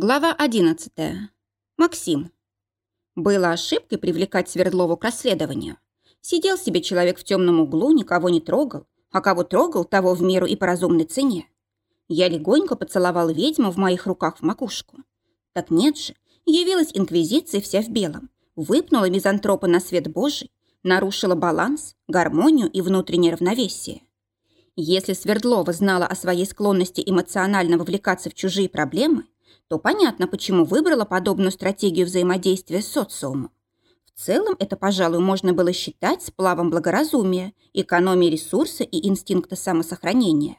Глава 11. Максим. Было ошибкой привлекать Свердлову к расследованию. Сидел себе человек в темном углу, никого не трогал, а кого трогал, того в меру и по разумной цене. Я легонько поцеловал ведьму в моих руках в макушку. Так нет же, явилась инквизиция вся в белом, выпнула мизантропа на свет Божий, нарушила баланс, гармонию и внутреннее равновесие. Если Свердлова знала о своей склонности эмоционально вовлекаться в чужие проблемы – то понятно, почему выбрала подобную стратегию взаимодействия с социумом. В целом это, пожалуй, можно было считать сплавом благоразумия, экономии ресурса и инстинкта самосохранения.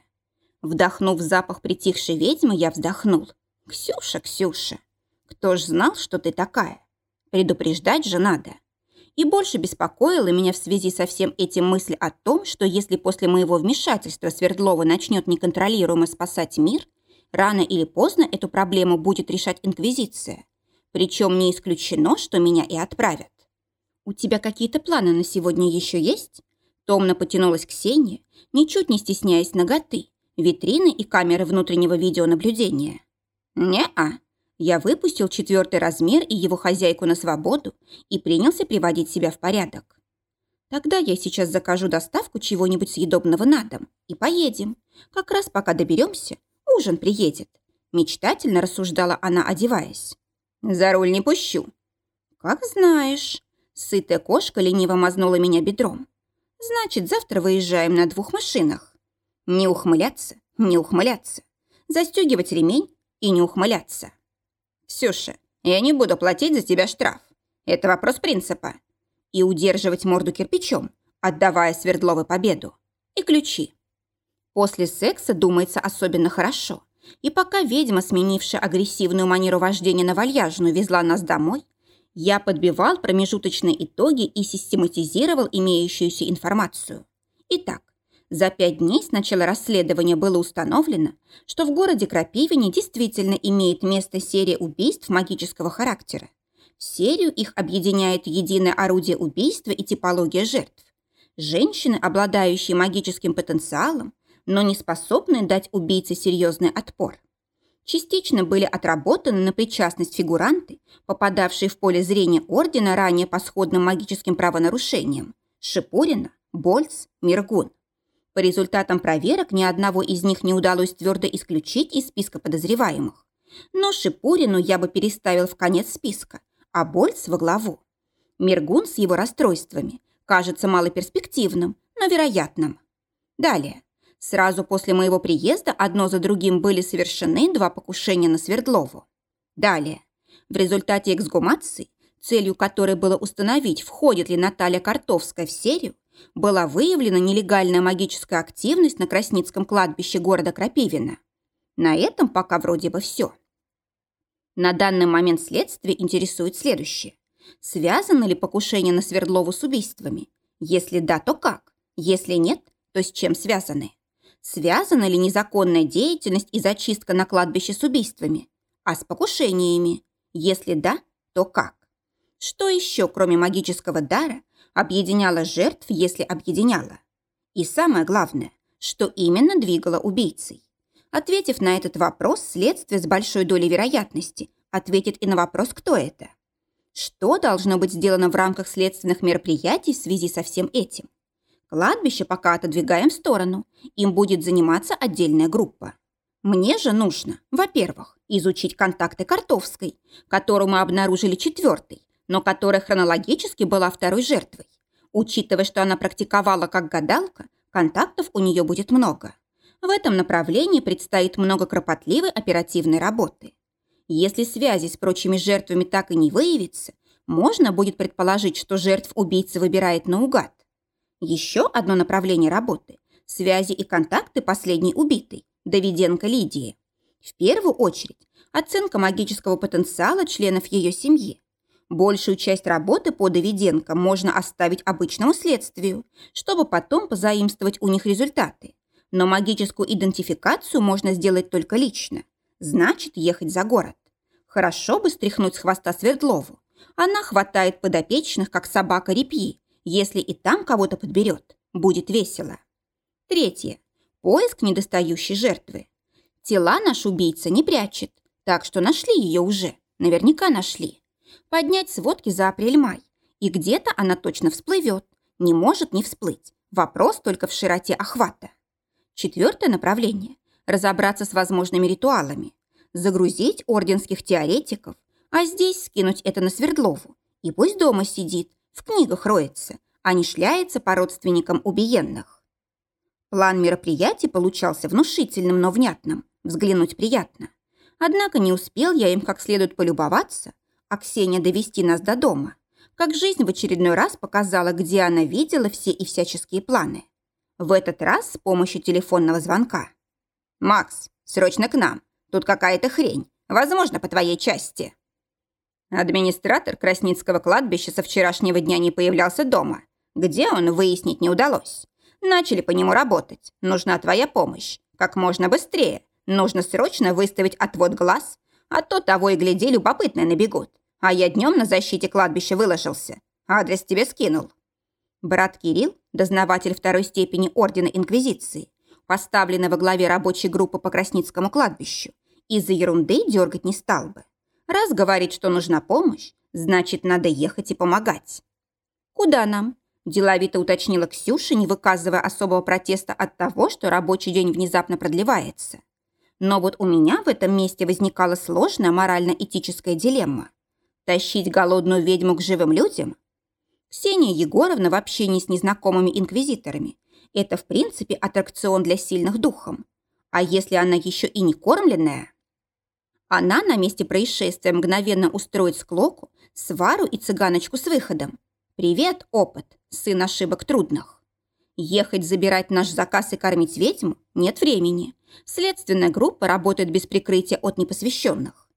Вдохнув запах притихшей ведьмы, я вздохнул. «Ксюша, Ксюша, кто ж знал, что ты такая? Предупреждать же надо». И больше беспокоила меня в связи со всем этим мысль о том, что если после моего вмешательства Свердлова начнет неконтролируемо спасать мир – Рано или поздно эту проблему будет решать Инквизиция. Причем не исключено, что меня и отправят. «У тебя какие-то планы на сегодня еще есть?» Томно потянулась Ксения, ничуть не стесняясь ноготы, витрины и камеры внутреннего видеонаблюдения. «Не-а». Я выпустил четвертый размер и его хозяйку на свободу и принялся приводить себя в порядок. Тогда я сейчас закажу доставку чего-нибудь съедобного на дом и поедем. Как раз пока доберемся, ужин приедет», – мечтательно рассуждала она, одеваясь. «За руль не пущу». «Как знаешь». Сытая кошка лениво мазнула меня бедром. «Значит, завтра выезжаем на двух машинах». Не ухмыляться, не ухмыляться. Застегивать ремень и не ухмыляться. «Ксюша, я не буду платить за тебя штраф. Это вопрос принципа». И удерживать морду кирпичом, отдавая Свердловой победу. И ключи. После секса думается особенно хорошо. И пока ведьма, сменившая агрессивную манеру вождения на вальяжную, везла нас домой, я подбивал промежуточные итоги и систематизировал имеющуюся информацию. Итак, за пять дней с начала расследования было установлено, что в городе Крапивине действительно имеет место серия убийств магического характера. В серию их объединяет единое орудие убийства и типология жертв. Женщины, обладающие магическим потенциалом, но не способные дать убийце серьезный отпор. Частично были отработаны на причастность фигуранты, попадавшие в поле зрения Ордена ранее по сходным магическим правонарушениям – Шипурина, Больц, Миргун. По результатам проверок ни одного из них не удалось твердо исключить из списка подозреваемых. Но Шипурину я бы переставил в конец списка, а Больц во главу. Миргун с его расстройствами кажется малоперспективным, но вероятным. Далее. Сразу после моего приезда одно за другим были совершены два покушения на Свердлову. Далее. В результате эксгумации, целью которой было установить, входит ли Наталья Картовская в серию, была выявлена нелегальная магическая активность на Красницком кладбище города Крапивина. На этом пока вроде бы все. На данный момент следствие интересует следующее. Связано ли покушение на Свердлову с убийствами? Если да, то как? Если нет, то с чем связаны? Связана ли незаконная деятельность и зачистка на кладбище с убийствами, а с покушениями? Если да, то как? Что еще, кроме магического дара, объединяло жертв, если объединяло? И самое главное, что именно двигало убийцей? Ответив на этот вопрос, следствие с большой долей вероятности ответит и на вопрос, кто это. Что должно быть сделано в рамках следственных мероприятий в связи со всем этим? Кладбище пока отодвигаем в сторону. Им будет заниматься отдельная группа. Мне же нужно, во-первых, изучить контакты Картовской, которую мы обнаружили четвертой, но которая хронологически была второй жертвой. Учитывая, что она практиковала как гадалка, контактов у нее будет много. В этом направлении предстоит много кропотливой оперативной работы. Если связи с прочими жертвами так и не выявится, можно будет предположить, что жертв убийца выбирает наугад. Еще одно направление работы – связи и контакты последней убитой, Давиденко Лидии. В первую очередь, оценка магического потенциала членов ее семьи. Большую часть работы по Давиденко можно оставить обычному следствию, чтобы потом позаимствовать у них результаты. Но магическую идентификацию можно сделать только лично. Значит, ехать за город. Хорошо бы стряхнуть с хвоста Свердлову. Она хватает подопечных, как собака репьи, если и там кого-то подберет, будет весело. Третье. Поиск недостающей жертвы. Тела наш убийца не прячет. Так что нашли ее уже, наверняка нашли. Поднять сводки за апрель-май. И где-то она точно всплывет. Не может не всплыть. Вопрос только в широте охвата. Четвертое направление – разобраться с возможными ритуалами. Загрузить орденских теоретиков, а здесь скинуть это на Свердлову. И пусть дома сидит, в книгах роется, а не шляется по родственникам убиенных. План мероприятий получался внушительным, но внятным. Взглянуть приятно. Однако не успел я им как следует полюбоваться, а Ксения довести нас до дома, как жизнь в очередной раз показала, где она видела все и всяческие планы. В этот раз с помощью телефонного звонка. «Макс, срочно к нам. Тут какая-то хрень. Возможно, по твоей части». Администратор Красницкого кладбища со вчерашнего дня не появлялся дома. Где он, выяснить не удалось. Начали по нему работать. Нужна твоя помощь. Как можно быстрее. Нужно срочно выставить отвод глаз, а то того и гляди, любопытные набегут. А я днем на защите кладбища выложился. Адрес тебе скинул. Брат Кирилл, дознаватель второй степени Ордена Инквизиции, поставленный во главе рабочей группы по Красницкому кладбищу, из-за ерунды дергать не стал бы. Раз говорит, что нужна помощь, значит, надо ехать и помогать. «Куда нам?» – деловито уточнила Ксюша, не выказывая особого протеста от того, что рабочий день внезапно продлевается. Но вот у меня в этом месте возникала сложная морально-этическая дилемма. Тащить голодную ведьму к живым людям? Ксения Егоровна в общении с незнакомыми инквизиторами – это, в принципе, аттракцион для сильных духом. А если она еще и не кормленная? Она на месте происшествия мгновенно устроит склоку, свару и цыганочку с выходом. «Привет, опыт, сын ошибок трудных». Ехать забирать наш заказ и кормить ведьму нет времени. Следственная группа работает без прикрытия от непосвященных.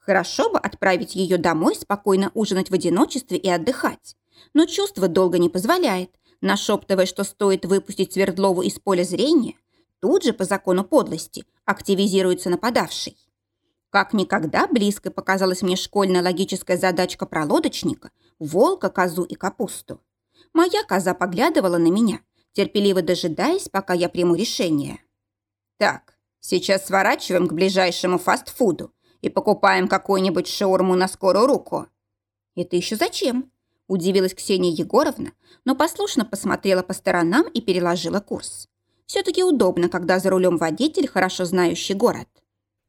Хорошо бы отправить ее домой, спокойно ужинать в одиночестве и отдыхать. Но чувство долго не позволяет, нашептывая, что стоит выпустить Свердлову из поля зрения, тут же по закону подлости активизируется нападавший. Как никогда близко показалась мне школьная логическая задачка про лодочника, волка, козу и капусту. Моя коза поглядывала на меня, терпеливо дожидаясь, пока я приму решение. «Так, сейчас сворачиваем к ближайшему фастфуду и покупаем какую-нибудь шаурму на скорую руку». «Это еще зачем?» – удивилась Ксения Егоровна, но послушно посмотрела по сторонам и переложила курс. Все-таки удобно, когда за рулем водитель, хорошо знающий город.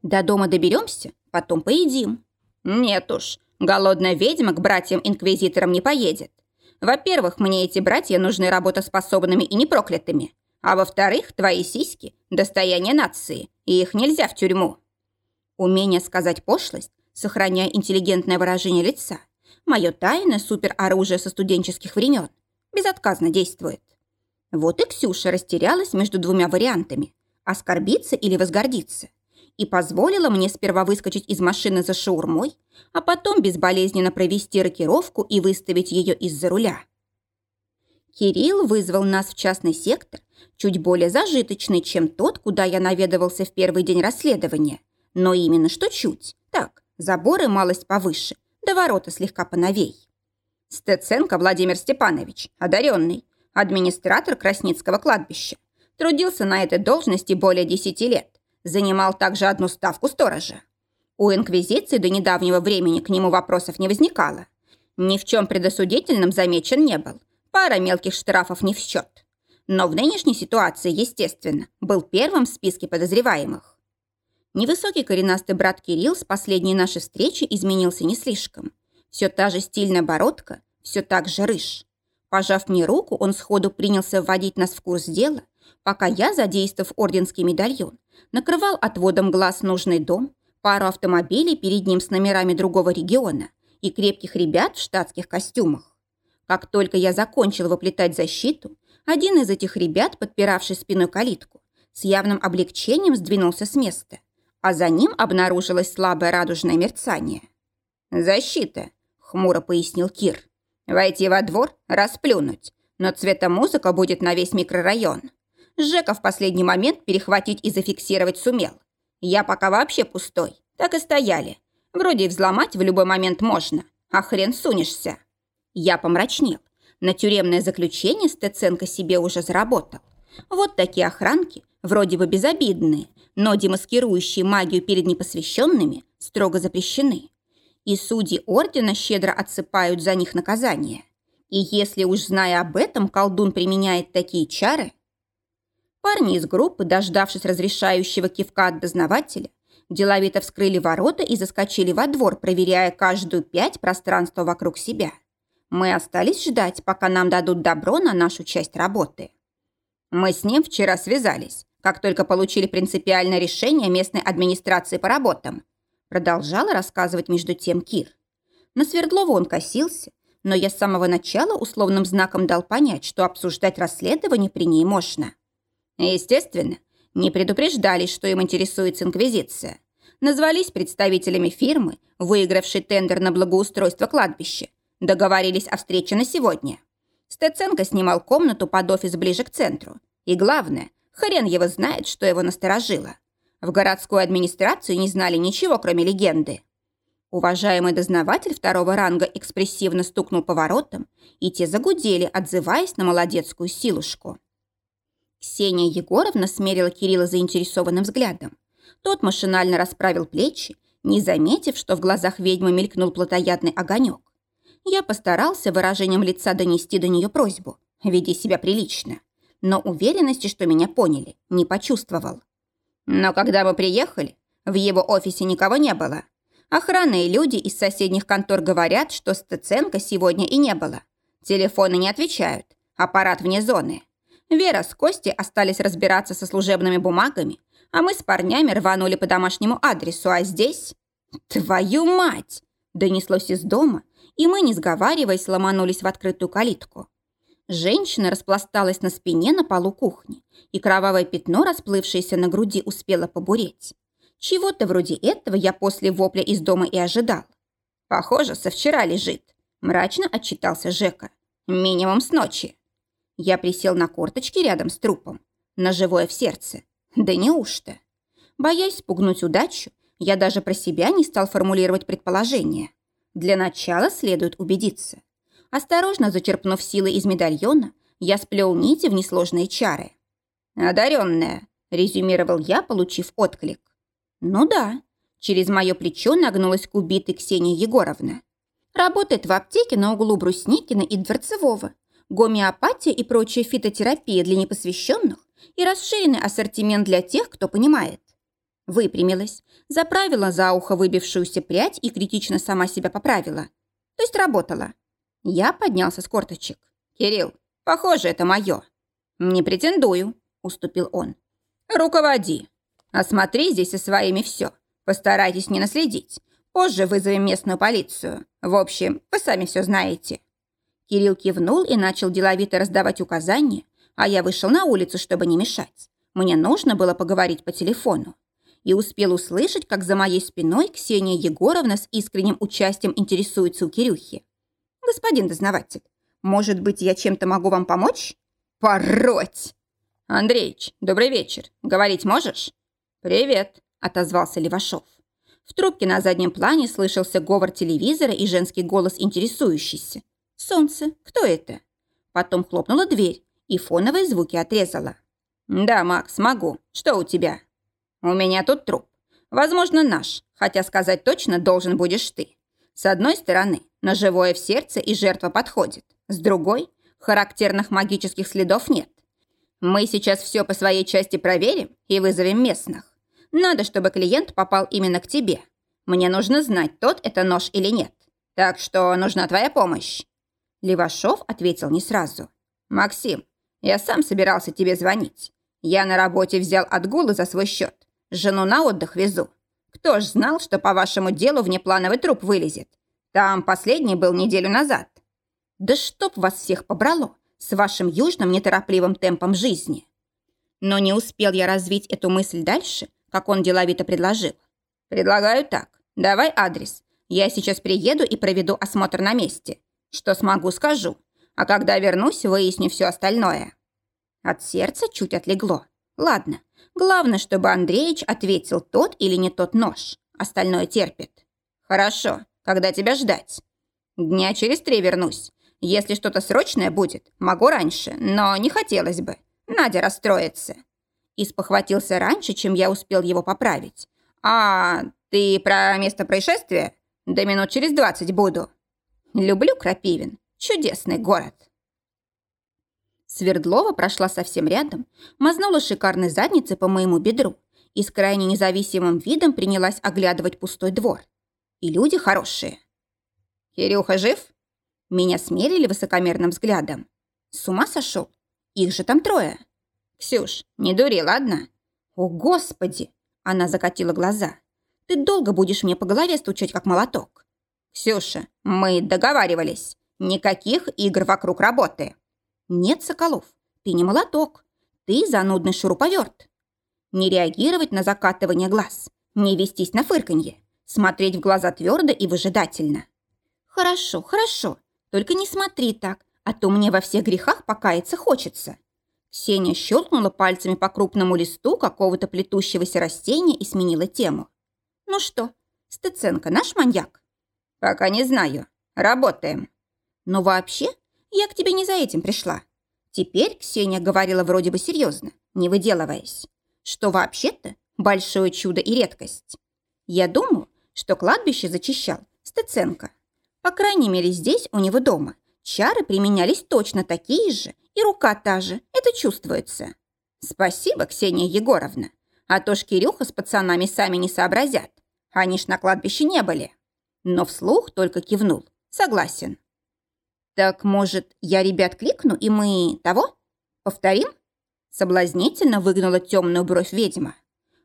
До дома доберемся, потом поедим. Нет уж, голодная ведьма к братьям-инквизиторам не поедет. Во-первых, мне эти братья нужны работоспособными и непроклятыми. А во-вторых, твои сиськи – достояние нации, и их нельзя в тюрьму. Умение сказать пошлость, сохраняя интеллигентное выражение лица – мое тайное супероружие со студенческих времен. Безотказно действует. Вот и Ксюша растерялась между двумя вариантами – оскорбиться или возгордиться – и позволила мне сперва выскочить из машины за шаурмой, а потом безболезненно провести рокировку и выставить ее из-за руля. Кирилл вызвал нас в частный сектор, чуть более зажиточный, чем тот, куда я наведывался в первый день расследования. Но именно что чуть. Так, заборы малость повыше, до ворота слегка поновей. Стеценко Владимир Степанович, одаренный, администратор Красницкого кладбища. Трудился на этой должности более десяти лет занимал также одну ставку сторожа. У Инквизиции до недавнего времени к нему вопросов не возникало. Ни в чем предосудительном замечен не был. Пара мелких штрафов не в счет. Но в нынешней ситуации, естественно, был первым в списке подозреваемых. Невысокий коренастый брат Кирилл с последней нашей встречи изменился не слишком. Все та же стильная бородка, все так же рыж. Пожав мне руку, он сходу принялся вводить нас в курс дела, пока я, задействовав орденский медальон, накрывал отводом глаз нужный дом, пару автомобилей перед ним с номерами другого региона и крепких ребят в штатских костюмах. Как только я закончил выплетать защиту, один из этих ребят, подпиравший спиной калитку, с явным облегчением сдвинулся с места, а за ним обнаружилось слабое радужное мерцание. «Защита», — хмуро пояснил Кир. «Войти во двор, расплюнуть, но цветомузыка будет на весь микрорайон. Жека в последний момент перехватить и зафиксировать сумел. Я пока вообще пустой. Так и стояли. Вроде и взломать в любой момент можно, а хрен сунешься. Я помрачнел. На тюремное заключение Стеценко себе уже заработал. Вот такие охранки вроде бы безобидные, но демаскирующие магию перед непосвященными, строго запрещены. И судьи ордена щедро отсыпают за них наказание. И если уж зная об этом, колдун применяет такие чары... Парни из группы, дождавшись разрешающего кивка от дознавателя, деловито вскрыли ворота и заскочили во двор, проверяя каждую пять пространства вокруг себя. Мы остались ждать, пока нам дадут добро на нашу часть работы. Мы с ним вчера связались, как только получили принципиальное решение местной администрации по работам. Продолжала рассказывать между тем Кир. На Свердлову он косился, но я с самого начала условным знаком дал понять, что обсуждать расследование при ней можно. Естественно, не предупреждали, что им интересуется Инквизиция. Назвались представителями фирмы, выигравшей тендер на благоустройство кладбища. Договорились о встрече на сегодня. Стеценко снимал комнату под офис ближе к центру. И главное, хрен его знает, что его насторожило. В городскую администрацию не знали ничего, кроме легенды. Уважаемый дознаватель второго ранга экспрессивно стукнул по воротам, и те загудели, отзываясь на молодецкую силушку. Ксения Егоровна смерила Кирилла заинтересованным взглядом. Тот машинально расправил плечи, не заметив, что в глазах ведьмы мелькнул плотоядный огонек. Я постарался выражением лица донести до нее просьбу. Веди себя прилично. Но уверенности, что меня поняли, не почувствовал. Но когда мы приехали, в его офисе никого не было. Охрана и люди из соседних контор говорят, что Стеценко сегодня и не было. Телефоны не отвечают. Аппарат вне зоны. Вера с Костей остались разбираться со служебными бумагами, а мы с парнями рванули по домашнему адресу, а здесь... Твою мать! Донеслось из дома, и мы, не сговариваясь, ломанулись в открытую калитку. Женщина распласталась на спине на полу кухни, и кровавое пятно, расплывшееся на груди, успело побуреть. Чего-то вроде этого я после вопля из дома и ожидал. Похоже, со вчера лежит. Мрачно отчитался Жека. Минимум с ночи. Я присел на корточки рядом с трупом. На живое в сердце. Да неужто? Боясь спугнуть удачу, я даже про себя не стал формулировать предположения. Для начала следует убедиться. Осторожно зачерпнув силы из медальона, я сплел нити в несложные чары. «Одаренная», — резюмировал я, получив отклик. «Ну да». Через мое плечо нагнулась к убитой Ксения Егоровна. Работает в аптеке на углу Брусникина и Дворцевого. Гомеопатия и прочая фитотерапия для непосвященных и расширенный ассортимент для тех, кто понимает. Выпрямилась, заправила за ухо выбившуюся прядь и критично сама себя поправила. То есть работала. Я поднялся с корточек. «Кирилл, похоже, это мое». «Не претендую», — уступил он. «Руководи. Осмотри здесь со своими все. Постарайтесь не наследить. Позже вызовем местную полицию. В общем, вы сами все знаете». Кирилл кивнул и начал деловито раздавать указания, а я вышел на улицу, чтобы не мешать. Мне нужно было поговорить по телефону и успел услышать, как за моей спиной Ксения Егоровна с искренним участием интересуется у Кирюхи. «Господин дознаватель, может быть, я чем-то могу вам помочь?» «Пороть!» «Андреич, добрый вечер. Говорить можешь?» «Привет», — отозвался Левашов. В трубке на заднем плане слышался говор телевизора и женский голос интересующийся. «Солнце, кто это?» Потом хлопнула дверь, и фоновые звуки отрезала. «Да, Макс, могу. Что у тебя?» «У меня тут труп. Возможно, наш, хотя сказать точно должен будешь ты. С одной стороны, ножевое в сердце и жертва подходит. С другой, характерных магических следов нет. Мы сейчас все по своей части проверим и вызовем местных. Надо, чтобы клиент попал именно к тебе. Мне нужно знать, тот это нож или нет. Так что нужна твоя помощь». Левашов ответил не сразу. «Максим, я сам собирался тебе звонить. Я на работе взял отгулы за свой счет. Жену на отдых везу. Кто ж знал, что по вашему делу внеплановый труп вылезет? Там последний был неделю назад. Да чтоб вас всех побрало с вашим южным неторопливым темпом жизни. Но не успел я развить эту мысль дальше, как он деловито предложил. Предлагаю так. Давай адрес. Я сейчас приеду и проведу осмотр на месте. Что смогу, скажу. А когда вернусь, выясню все остальное. От сердца чуть отлегло. Ладно, главное, чтобы Андреич ответил тот или не тот нож. Остальное терпит. Хорошо, когда тебя ждать? Дня через три вернусь. Если что-то срочное будет, могу раньше, но не хотелось бы. Надя расстроится. И спохватился раньше, чем я успел его поправить. «А, ты про место происшествия? До минут через двадцать буду». Люблю Крапивин. Чудесный город. Свердлова прошла совсем рядом, мазнула шикарной задницей по моему бедру и с крайне независимым видом принялась оглядывать пустой двор. И люди хорошие. «Кирюха жив?» Меня смерили высокомерным взглядом. С ума сошел? Их же там трое. «Ксюш, не дури, ладно?» «О, Господи!» Она закатила глаза. «Ты долго будешь мне по голове стучать, как молоток?» «Ксюша, мы договаривались. Никаких игр вокруг работы». «Нет, Соколов, ты не молоток. Ты занудный шуруповерт». Не реагировать на закатывание глаз, не вестись на фырканье, смотреть в глаза твердо и выжидательно. «Хорошо, хорошо, только не смотри так, а то мне во всех грехах покаяться хочется». Ксения щелкнула пальцами по крупному листу какого-то плетущегося растения и сменила тему. «Ну что, Стеценко наш маньяк?» «Пока не знаю. Работаем». «Но вообще я к тебе не за этим пришла. Теперь Ксения говорила вроде бы серьезно, не выделываясь, что вообще-то большое чудо и редкость. Я думаю, что кладбище зачищал Стеценко. По крайней мере, здесь, у него дома, чары применялись точно такие же, и рука та же, это чувствуется. Спасибо, Ксения Егоровна. А то ж Кирюха с пацанами сами не сообразят. Они ж на кладбище не были. Но вслух только кивнул. Согласен. «Так, может, я ребят кликну, и мы того? Повторим?» Соблазнительно выгнала темную бровь ведьма.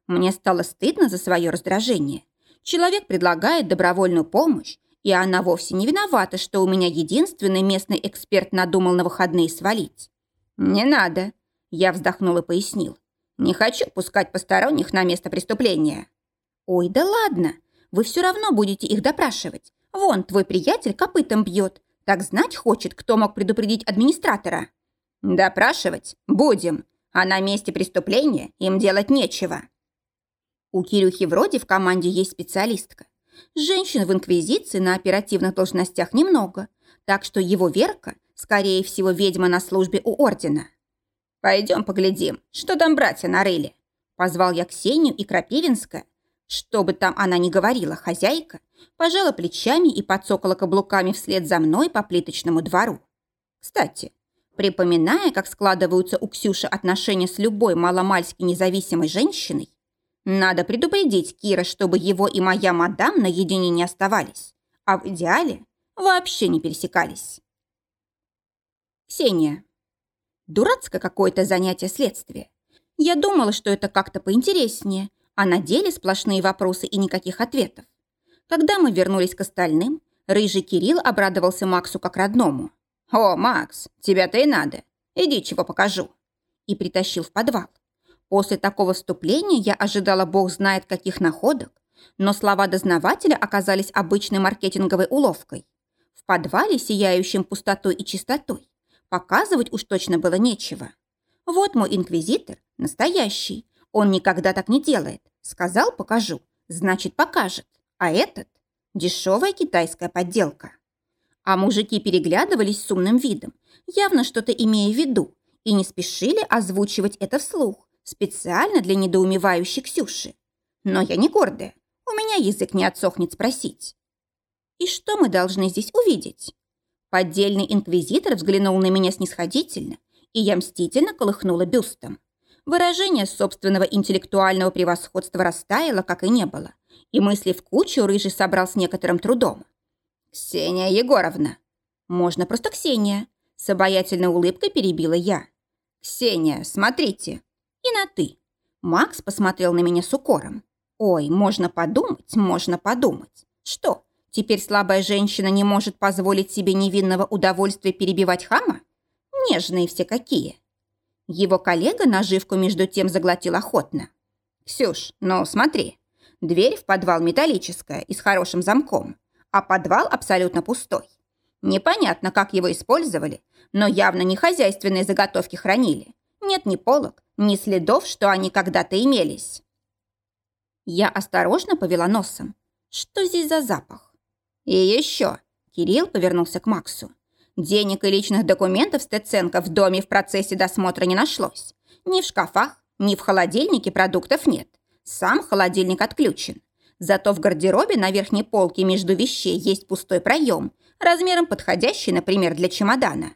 Мне стало стыдно за свое раздражение. Человек предлагает добровольную помощь, и она вовсе не виновата, что у меня единственный местный эксперт надумал на выходные свалить. «Не надо», – я вздохнул и пояснил. «Не хочу пускать посторонних на место преступления». «Ой, да ладно, вы все равно будете их допрашивать. Вон, твой приятель копытом бьет, так знать хочет, кто мог предупредить администратора. Допрашивать будем, а на месте преступления им делать нечего. У Кирюхи вроде в команде есть специалистка. Женщин в инквизиции на оперативных должностях немного, так что его Верка, скорее всего, ведьма на службе у ордена. «Пойдем поглядим, что там братья нарыли». Позвал я Ксению и Крапивинская, что бы там она ни говорила, хозяйка, пожала плечами и подсокала каблуками вслед за мной по плиточному двору. Кстати, припоминая, как складываются у Ксюши отношения с любой маломальски независимой женщиной, надо предупредить Кира, чтобы его и моя мадам наедине не оставались, а в идеале вообще не пересекались. Ксения. Дурацкое какое-то занятие следствия. Я думала, что это как-то поинтереснее, а на деле сплошные вопросы и никаких ответов. Когда мы вернулись к остальным, рыжий Кирилл обрадовался Максу как родному. «О, Макс, тебя-то и надо. Иди, чего покажу». И притащил в подвал. После такого вступления я ожидала бог знает каких находок, но слова дознавателя оказались обычной маркетинговой уловкой. В подвале, сияющем пустотой и чистотой, показывать уж точно было нечего. Вот мой инквизитор, настоящий, он никогда так не делает. Сказал, покажу. Значит, покажет. А этот – дешевая китайская подделка. А мужики переглядывались с умным видом, явно что-то имея в виду, и не спешили озвучивать это вслух, специально для недоумевающей Ксюши. Но я не гордая, у меня язык не отсохнет спросить. И что мы должны здесь увидеть? Поддельный инквизитор взглянул на меня снисходительно, и я мстительно колыхнула бюстом. Выражение собственного интеллектуального превосходства растаяло, как и не было. И мысли в кучу Рыжий собрал с некоторым трудом. «Ксения Егоровна!» «Можно просто Ксения!» С обаятельной улыбкой перебила я. «Ксения, смотрите!» «И на «ты». Макс посмотрел на меня с укором. «Ой, можно подумать, можно подумать. Что, теперь слабая женщина не может позволить себе невинного удовольствия перебивать хама? Нежные все какие!» Его коллега наживку между тем заглотил охотно. «Ксюш, ну смотри, дверь в подвал металлическая и с хорошим замком, а подвал абсолютно пустой. Непонятно, как его использовали, но явно не хозяйственные заготовки хранили. Нет ни полок, ни следов, что они когда-то имелись». Я осторожно повела носом. Что здесь за запах? И еще. Кирилл повернулся к Максу. Денег и личных документов Стеценко в доме в процессе досмотра не нашлось. Ни в шкафах, Ни в холодильнике продуктов нет. Сам холодильник отключен. Зато в гардеробе на верхней полке между вещей есть пустой проем, размером подходящий, например, для чемодана.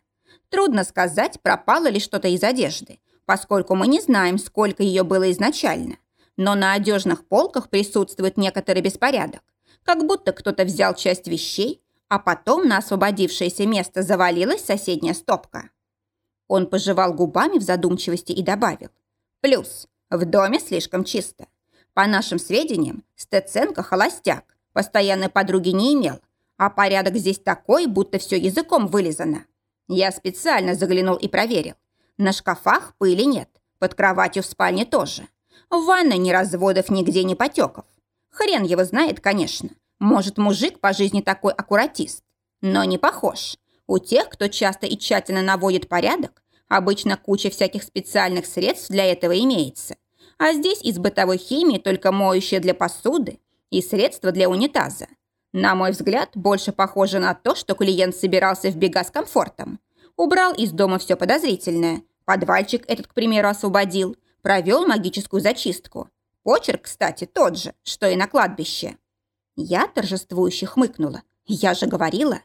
Трудно сказать, пропало ли что-то из одежды, поскольку мы не знаем, сколько ее было изначально. Но на одежных полках присутствует некоторый беспорядок, как будто кто-то взял часть вещей, а потом на освободившееся место завалилась соседняя стопка. Он пожевал губами в задумчивости и добавил. Плюс, в доме слишком чисто. По нашим сведениям, Стеценко холостяк, постоянной подруги не имел, а порядок здесь такой, будто все языком вылизано. Я специально заглянул и проверил. На шкафах пыли нет, под кроватью в спальне тоже. В ванной ни разводов, нигде ни потеков. Хрен его знает, конечно. Может, мужик по жизни такой аккуратист. Но не похож. У тех, кто часто и тщательно наводит порядок, обычно куча всяких специальных средств для этого имеется. А здесь из бытовой химии только моющее для посуды и средства для унитаза. На мой взгляд, больше похоже на то, что клиент собирался в бега с комфортом. Убрал из дома все подозрительное. Подвальчик этот, к примеру, освободил. Провел магическую зачистку. Почерк, кстати, тот же, что и на кладбище. Я торжествующе хмыкнула. Я же говорила.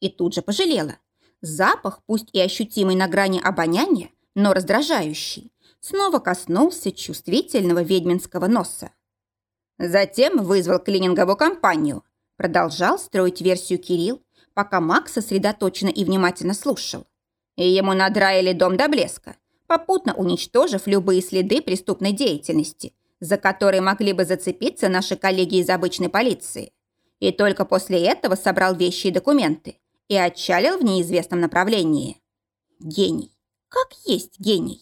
И тут же пожалела. Запах, пусть и ощутимый на грани обоняния, но раздражающий, снова коснулся чувствительного ведьминского носа. Затем вызвал клининговую компанию. Продолжал строить версию Кирилл, пока Макс сосредоточенно и внимательно слушал. И ему надраили дом до блеска, попутно уничтожив любые следы преступной деятельности, за которые могли бы зацепиться наши коллеги из обычной полиции. И только после этого собрал вещи и документы и отчалил в неизвестном направлении. Гений. Как есть гений.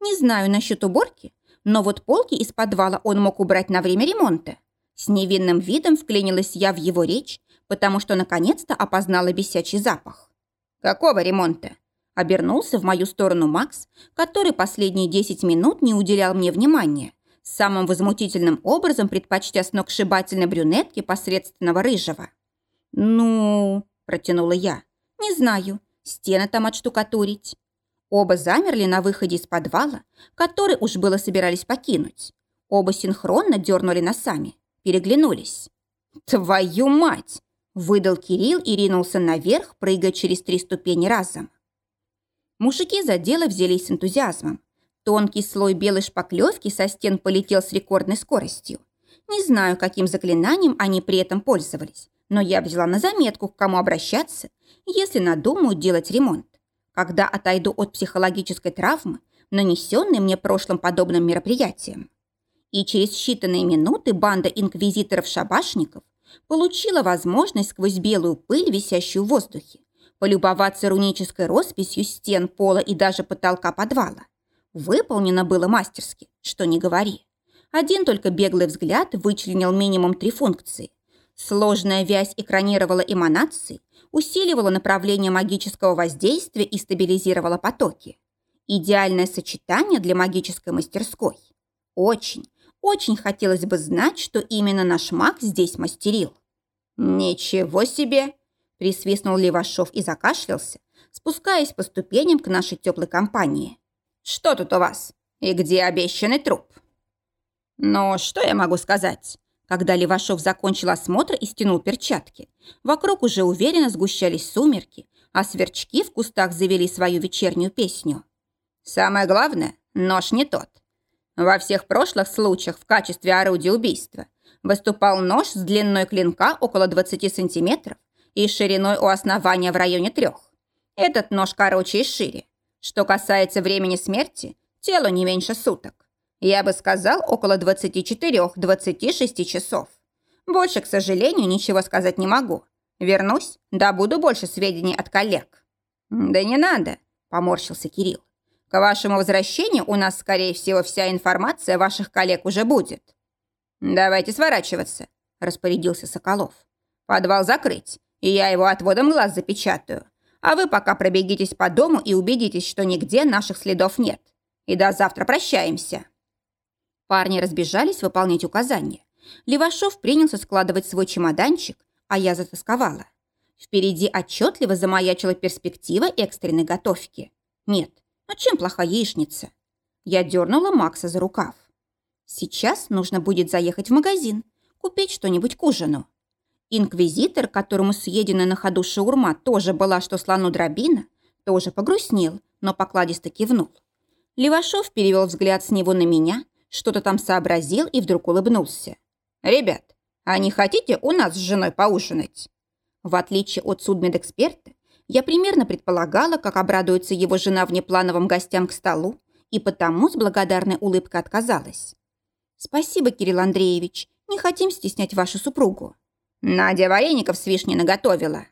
Не знаю насчет уборки, но вот полки из подвала он мог убрать на время ремонта. С невинным видом вклинилась я в его речь, потому что наконец-то опознала бесячий запах. «Какого ремонта?» Обернулся в мою сторону Макс, который последние 10 минут не уделял мне внимания, самым возмутительным образом предпочтя сногсшибательной брюнетке посредственного рыжего. «Ну...» – протянула я. «Не знаю. Стены там отштукатурить. Оба замерли на выходе из подвала, который уж было собирались покинуть. Оба синхронно дернули носами, переглянулись. «Твою мать!» – выдал Кирилл и ринулся наверх, прыгая через три ступени разом. Мужики за дело взялись с энтузиазмом. Тонкий слой белой шпаклевки со стен полетел с рекордной скоростью. Не знаю, каким заклинанием они при этом пользовались, но я взяла на заметку, к кому обращаться, если надумают делать ремонт когда отойду от психологической травмы, нанесенной мне прошлым подобным мероприятием. И через считанные минуты банда инквизиторов-шабашников получила возможность сквозь белую пыль, висящую в воздухе, полюбоваться рунической росписью стен, пола и даже потолка подвала. Выполнено было мастерски, что не говори. Один только беглый взгляд вычленил минимум три функции. Сложная вязь экранировала эманации, усиливала направление магического воздействия и стабилизировала потоки. Идеальное сочетание для магической мастерской. Очень, очень хотелось бы знать, что именно наш маг здесь мастерил. «Ничего себе!» – присвистнул Левашов и закашлялся, спускаясь по ступеням к нашей теплой компании. «Что тут у вас? И где обещанный труп?» «Ну, что я могу сказать?» Когда Левашов закончил осмотр и стянул перчатки, вокруг уже уверенно сгущались сумерки, а сверчки в кустах завели свою вечернюю песню. Самое главное, нож не тот. Во всех прошлых случаях в качестве орудия убийства выступал нож с длиной клинка около 20 сантиметров и шириной у основания в районе трех. Этот нож короче и шире. Что касается времени смерти, телу не меньше суток. Я бы сказал, около 24-26 часов. Больше, к сожалению, ничего сказать не могу. Вернусь, добуду больше сведений от коллег». «Да не надо», – поморщился Кирилл. «К вашему возвращению у нас, скорее всего, вся информация ваших коллег уже будет». «Давайте сворачиваться», – распорядился Соколов. «Подвал закрыть, и я его отводом глаз запечатаю. А вы пока пробегитесь по дому и убедитесь, что нигде наших следов нет. И до завтра прощаемся». Парни разбежались выполнять указания. Левашов принялся складывать свой чемоданчик, а я затасковала. Впереди отчетливо замаячила перспектива экстренной готовки. Нет, а чем плохая яичница? Я дернула Макса за рукав. Сейчас нужно будет заехать в магазин, купить что-нибудь к ужину. Инквизитор, которому съеденная на ходу шаурма тоже была, что слону дробина, тоже погрустнел, но покладисто кивнул. Левашов перевел взгляд с него на меня, что-то там сообразил и вдруг улыбнулся. «Ребят, а не хотите у нас с женой поужинать?» В отличие от судмедэксперта, я примерно предполагала, как обрадуется его жена внеплановым гостям к столу, и потому с благодарной улыбкой отказалась. «Спасибо, Кирилл Андреевич, не хотим стеснять вашу супругу». Надя вареников с вишней наготовила.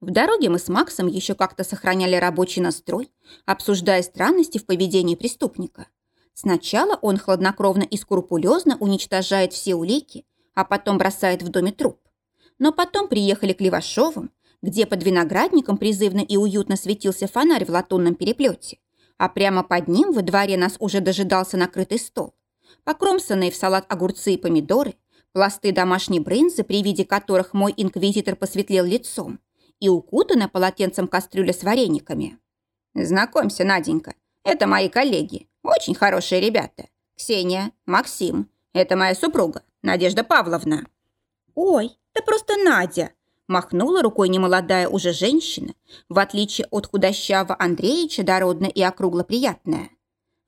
В дороге мы с Максом еще как-то сохраняли рабочий настрой, обсуждая странности в поведении преступника. Сначала он хладнокровно и скрупулезно уничтожает все улики, а потом бросает в доме труп. Но потом приехали к Левашовым, где под виноградником призывно и уютно светился фонарь в латунном переплете, а прямо под ним во дворе нас уже дожидался накрытый стол. Покромсанные в салат огурцы и помидоры, пласты домашней брынзы, при виде которых мой инквизитор посветлел лицом, и укутанная полотенцем кастрюля с варениками. «Знакомься, Наденька, это мои коллеги, очень хорошие ребята. Ксения, Максим, это моя супруга, Надежда Павловна». «Ой, да просто Надя!» Махнула рукой немолодая уже женщина, в отличие от худощавого Андреича, дородная и округло-приятная.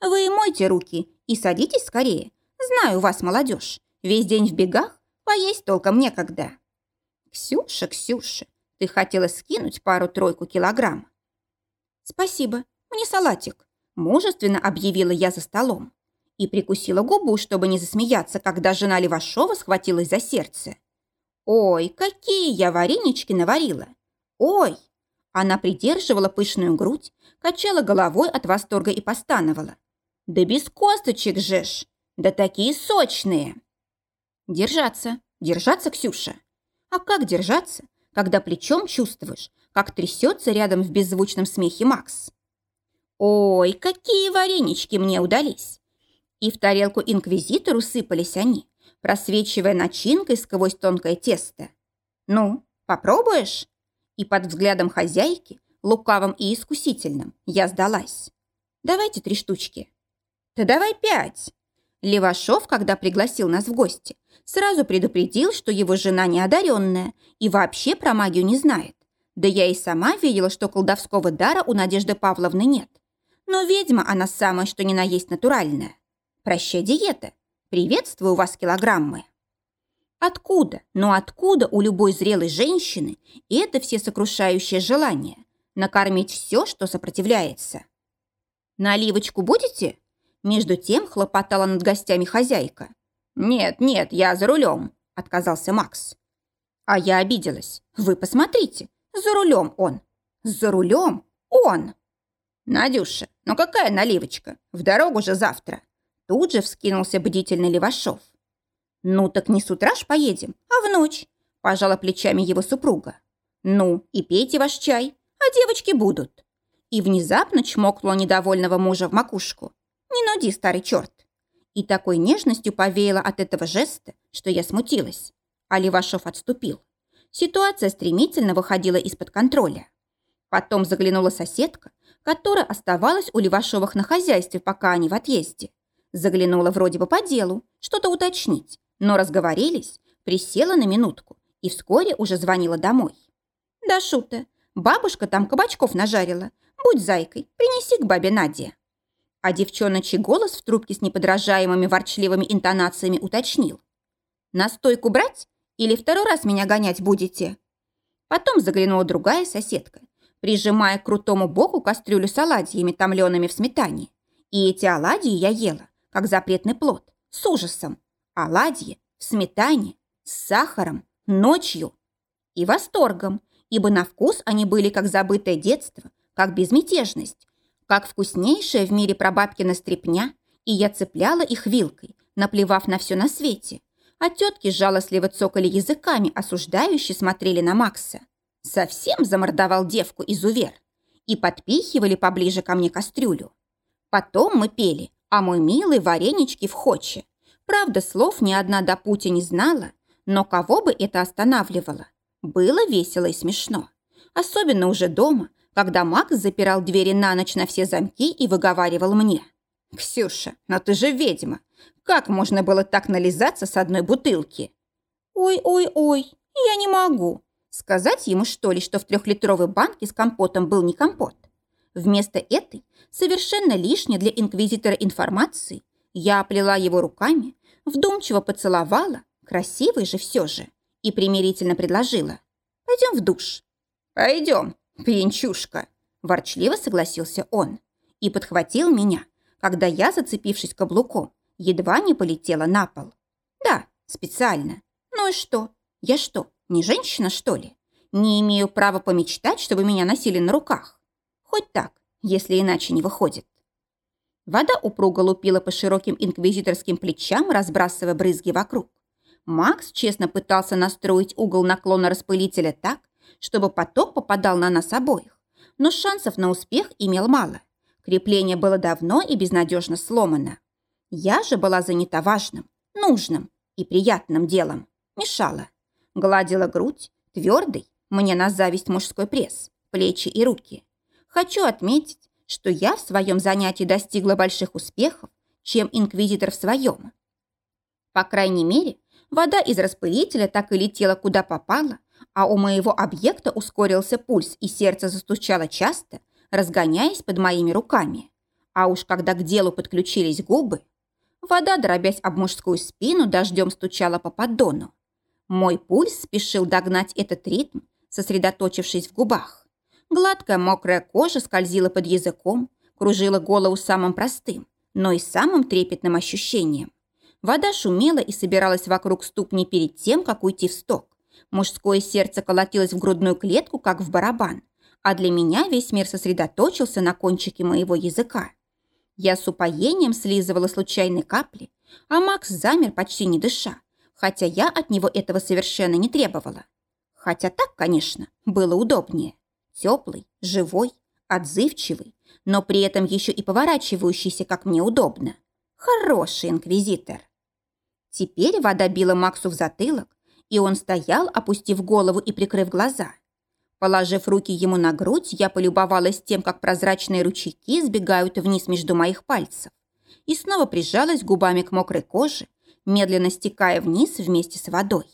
«Вы мойте руки и садитесь скорее. Знаю вас, молодежь. Весь день в бегах, поесть толком некогда». «Ксюша, Ксюша, ты хотела скинуть пару-тройку килограмм?» «Спасибо, мне салатик», – мужественно объявила я за столом. И прикусила губу, чтобы не засмеяться, когда жена Левашова схватилась за сердце. Ой, какие я варенички наварила! Ой! Она придерживала пышную грудь, качала головой от восторга и постановала. Да без косточек же ж! Да такие сочные! Держаться, держаться, Ксюша! А как держаться, когда плечом чувствуешь, как трясется рядом в беззвучном смехе Макс? Ой, какие варенички мне удались! И в тарелку инквизитору сыпались они, просвечивая начинкой сквозь тонкое тесто. «Ну, попробуешь?» И под взглядом хозяйки, лукавым и искусительным, я сдалась. «Давайте три штучки». «Да давай пять!» Левашов, когда пригласил нас в гости, сразу предупредил, что его жена неодаренная и вообще про магию не знает. Да я и сама видела, что колдовского дара у Надежды Павловны нет. Но ведьма она самая, что ни на есть натуральная. Прощай диета. Приветствую вас, килограммы. Откуда, но откуда у любой зрелой женщины это всесокрушающее желание накормить все, что сопротивляется? Наливочку будете? Между тем хлопотала над гостями хозяйка. «Нет, нет, я за рулем», — отказался Макс. А я обиделась. «Вы посмотрите, за рулем он. За рулем он!» «Надюша, ну какая наливочка? В дорогу же завтра!» Тут же вскинулся бдительный Левашов. «Ну так не с утра ж поедем, а в ночь», – пожала плечами его супруга. «Ну, и пейте ваш чай, а девочки будут». И внезапно чмокнула недовольного мужа в макушку. «Не нуди, старый черт». И такой нежностью повеяло от этого жеста, что я смутилась. А Левашов отступил. Ситуация стремительно выходила из-под контроля. Потом заглянула соседка, которая оставалась у Левашовых на хозяйстве, пока они в отъезде. Заглянула вроде бы по делу, что-то уточнить, но разговорились, присела на минутку и вскоре уже звонила домой. «Да, Шута, бабушка там кабачков нажарила. Будь зайкой, принеси к бабе Наде». А девчоночий голос в трубке с неподражаемыми ворчливыми интонациями уточнил. «Настойку брать? Или второй раз меня гонять будете?» Потом заглянула другая соседка, прижимая к крутому боку кастрюлю с оладьями, томлеными в сметане. И эти оладьи я ела, как запретный плод, с ужасом. Оладьи в сметане, с сахаром, ночью. И восторгом, ибо на вкус они были как забытое детство, как безмятежность, как вкуснейшая в мире прабабкина стрепня, и я цепляла их вилкой, наплевав на все на свете. А тетки жалостливо цокали языками, осуждающе смотрели на Макса. Совсем замордовал девку изувер. И подпихивали поближе ко мне кастрюлю. Потом мы пели а мой милый варенички в хоче. Правда, слов ни одна до пути не знала, но кого бы это останавливало? Было весело и смешно. Особенно уже дома, когда Макс запирал двери на ночь на все замки и выговаривал мне. «Ксюша, но ты же ведьма. Как можно было так нализаться с одной бутылки?» «Ой-ой-ой, я не могу. Сказать ему, что ли, что в трехлитровой банке с компотом был не компот? Вместо этой, совершенно лишней для инквизитора информации, я оплела его руками, вдумчиво поцеловала, красивый же все же, и примирительно предложила. «Пойдем в душ». «Пойдем, пьянчушка», – ворчливо согласился он и подхватил меня, когда я, зацепившись каблуком, едва не полетела на пол. «Да, специально. Ну и что? Я что, не женщина, что ли? Не имею права помечтать, чтобы меня носили на руках. Хоть так, если иначе не выходит. Вода упруго лупила по широким инквизиторским плечам, разбрасывая брызги вокруг. Макс честно пытался настроить угол наклона распылителя так, чтобы поток попадал на нас обоих. Но шансов на успех имел мало. Крепление было давно и безнадежно сломано. Я же была занята важным, нужным и приятным делом. Мешала. Гладила грудь, твердый, мне на зависть мужской пресс, плечи и руки. Хочу отметить, что я в своем занятии достигла больших успехов, чем инквизитор в своем. По крайней мере, вода из распылителя так и летела куда попала, а у моего объекта ускорился пульс и сердце застучало часто, разгоняясь под моими руками. А уж когда к делу подключились губы, вода, дробясь об мужскую спину, дождем стучала по поддону. Мой пульс спешил догнать этот ритм, сосредоточившись в губах. Гладкая мокрая кожа скользила под языком, кружила голову самым простым, но и самым трепетным ощущением. Вода шумела и собиралась вокруг ступни перед тем, как уйти в сток. Мужское сердце колотилось в грудную клетку, как в барабан, а для меня весь мир сосредоточился на кончике моего языка. Я с упоением слизывала случайные капли, а Макс замер, почти не дыша, хотя я от него этого совершенно не требовала. Хотя так, конечно, было удобнее. Теплый, живой, отзывчивый, но при этом еще и поворачивающийся, как мне удобно. Хороший инквизитор. Теперь вода била Максу в затылок, и он стоял, опустив голову и прикрыв глаза. Положив руки ему на грудь, я полюбовалась тем, как прозрачные ручейки сбегают вниз между моих пальцев, и снова прижалась губами к мокрой коже, медленно стекая вниз вместе с водой.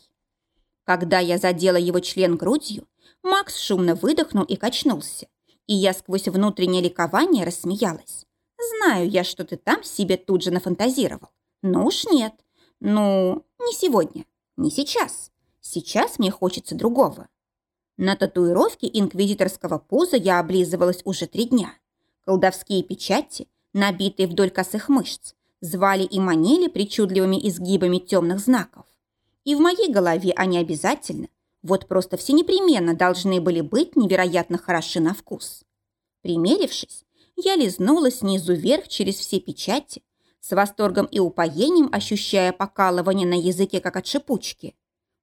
Когда я задела его член грудью, Макс шумно выдохнул и качнулся. И я сквозь внутреннее ликование рассмеялась. «Знаю я, что ты там себе тут же нафантазировал. Ну уж нет. Ну, не сегодня. Не сейчас. Сейчас мне хочется другого». На татуировке инквизиторского пуза я облизывалась уже три дня. Колдовские печати, набитые вдоль косых мышц, звали и манили причудливыми изгибами темных знаков. И в моей голове они обязательно, вот просто все непременно должны были быть невероятно хороши на вкус. Примерившись, я лизнула снизу вверх через все печати, с восторгом и упоением ощущая покалывание на языке, как от шипучки.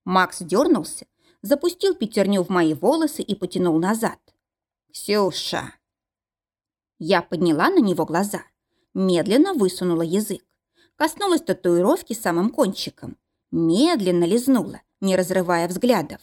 Макс дернулся, запустил пятерню в мои волосы и потянул назад. «Ксюша!» Я подняла на него глаза, медленно высунула язык, коснулась татуировки самым кончиком, медленно лизнула, не разрывая взглядов.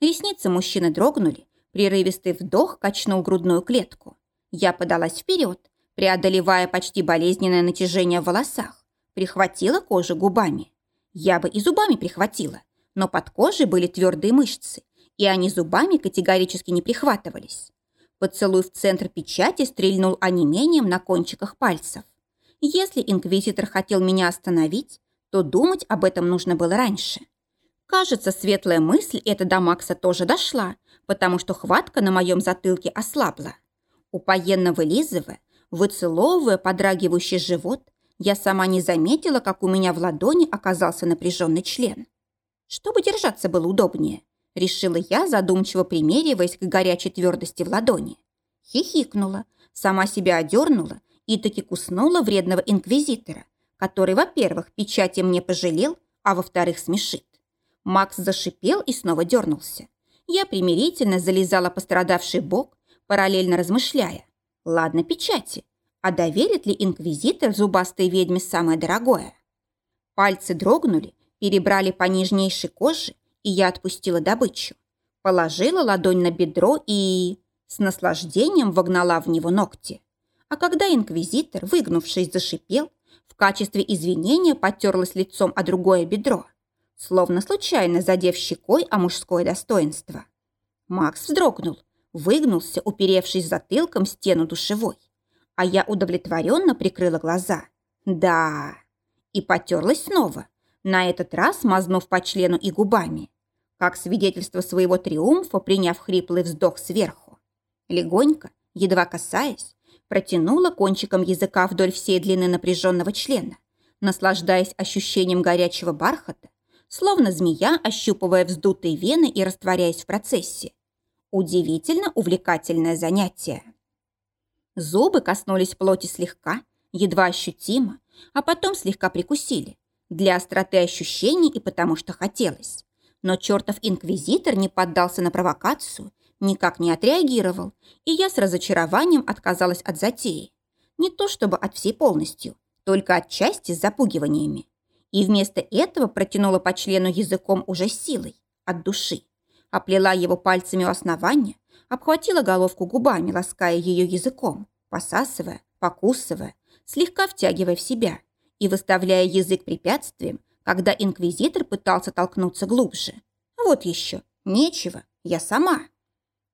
Ресницы мужчины дрогнули, прерывистый вдох качнул грудную клетку. Я подалась вперед, преодолевая почти болезненное натяжение в волосах, прихватила кожу губами. Я бы и зубами прихватила, но под кожей были твердые мышцы, и они зубами категорически не прихватывались. Поцелуй в центр печати стрельнул онемением на кончиках пальцев. Если инквизитор хотел меня остановить, то думать об этом нужно было раньше. Кажется, светлая мысль эта до Макса тоже дошла, потому что хватка на моем затылке ослабла. Упоенно вылизывая, выцеловывая подрагивающий живот, я сама не заметила, как у меня в ладони оказался напряженный член. Чтобы держаться было удобнее, решила я, задумчиво примериваясь к горячей твердости в ладони. Хихикнула, сама себя одернула и таки куснула вредного инквизитора, который, во-первых, печати мне пожалел, а во-вторых, смешит. Макс зашипел и снова дернулся. Я примирительно залезала пострадавший бок, параллельно размышляя. Ладно, печати. А доверит ли инквизитор зубастой ведьме самое дорогое? Пальцы дрогнули, перебрали по нежнейшей коже, и я отпустила добычу. Положила ладонь на бедро и... С наслаждением вогнала в него ногти. А когда инквизитор, выгнувшись, зашипел, в качестве извинения потерлась лицом о другое бедро, словно случайно задев щекой о мужское достоинство. Макс вздрогнул, выгнулся, уперевшись затылком в стену душевой. А я удовлетворенно прикрыла глаза. Да. И потерлась снова, на этот раз мазнув по члену и губами, как свидетельство своего триумфа, приняв хриплый вздох сверху. Легонько, едва касаясь, протянула кончиком языка вдоль всей длины напряженного члена, наслаждаясь ощущением горячего бархата, словно змея, ощупывая вздутые вены и растворяясь в процессе. Удивительно увлекательное занятие. Зубы коснулись плоти слегка, едва ощутимо, а потом слегка прикусили. Для остроты ощущений и потому что хотелось. Но чертов инквизитор не поддался на провокацию никак не отреагировал, и я с разочарованием отказалась от затеи. Не то чтобы от всей полностью, только от части с запугиваниями. И вместо этого протянула по члену языком уже силой, от души. Оплела его пальцами у основания, обхватила головку губами, лаская ее языком, посасывая, покусывая, слегка втягивая в себя и выставляя язык препятствием, когда инквизитор пытался толкнуться глубже. Вот еще, нечего, я сама.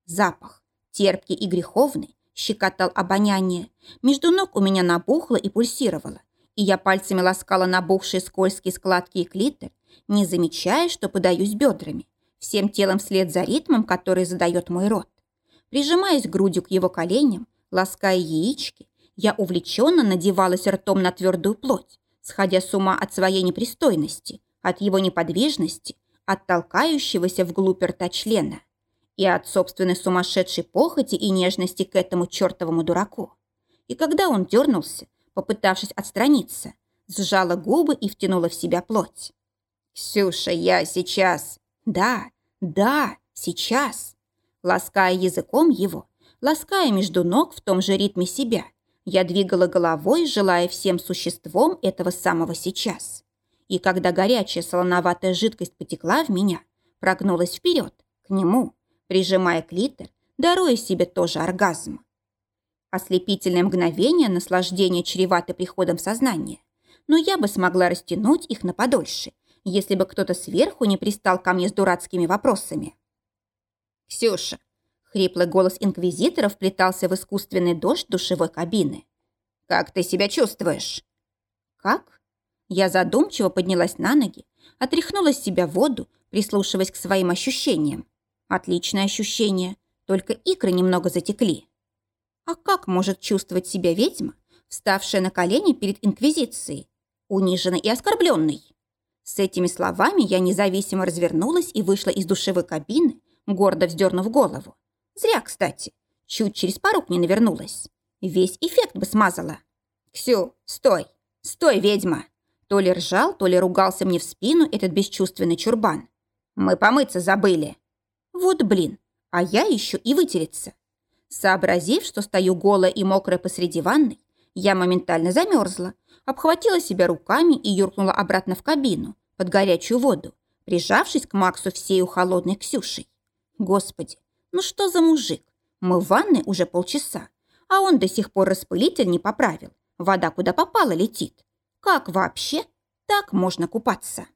Запах, терпкий и греховный, щекотал обоняние. Между ног у меня набухло и пульсировало, и я пальцами ласкала набухшие скользкие складки и клитор, не замечая, что подаюсь бедрами, всем телом вслед за ритмом, который задает мой рот. Прижимаясь грудью к его коленям, лаская яички, я увлеченно надевалась ртом на твердую плоть, сходя с ума от своей непристойности, от его неподвижности, от толкающегося вглубь рта члена и от собственной сумасшедшей похоти и нежности к этому чертовому дураку. И когда он дернулся, попытавшись отстраниться, сжала губы и втянула в себя плоть. «Ксюша, я сейчас...» «Да, да, сейчас!» Лаская языком его, лаская между ног в том же ритме себя, я двигала головой, желая всем существом этого самого сейчас. И когда горячая солоноватая жидкость потекла в меня, прогнулась вперед, к нему, прижимая клитор, даруя себе тоже оргазм. Ослепительное мгновение наслаждения чревато приходом сознания, но я бы смогла растянуть их на подольше, если бы кто-то сверху не пристал ко мне с дурацкими вопросами. «Ксюша!» — хриплый голос инквизитора вплетался в искусственный дождь душевой кабины. «Как ты себя чувствуешь?» «Как?» Я задумчиво поднялась на ноги, отряхнула с себя воду, прислушиваясь к своим ощущениям. Отличное ощущение, только икры немного затекли. А как может чувствовать себя ведьма, вставшая на колени перед Инквизицией, униженной и оскорбленной? С этими словами я независимо развернулась и вышла из душевой кабины, гордо вздернув голову. Зря, кстати. Чуть через порог не навернулась. Весь эффект бы смазала. «Ксю, стой! Стой, ведьма!» То ли ржал, то ли ругался мне в спину этот бесчувственный чурбан. «Мы помыться забыли!» Вот блин, а я еще и вытереться. Сообразив, что стою голая и мокрая посреди ванной, я моментально замерзла, обхватила себя руками и юркнула обратно в кабину под горячую воду, прижавшись к Максу всею холодной Ксюшей. Господи, ну что за мужик? Мы в ванной уже полчаса, а он до сих пор распылитель не поправил. Вода куда попала летит. Как вообще так можно купаться?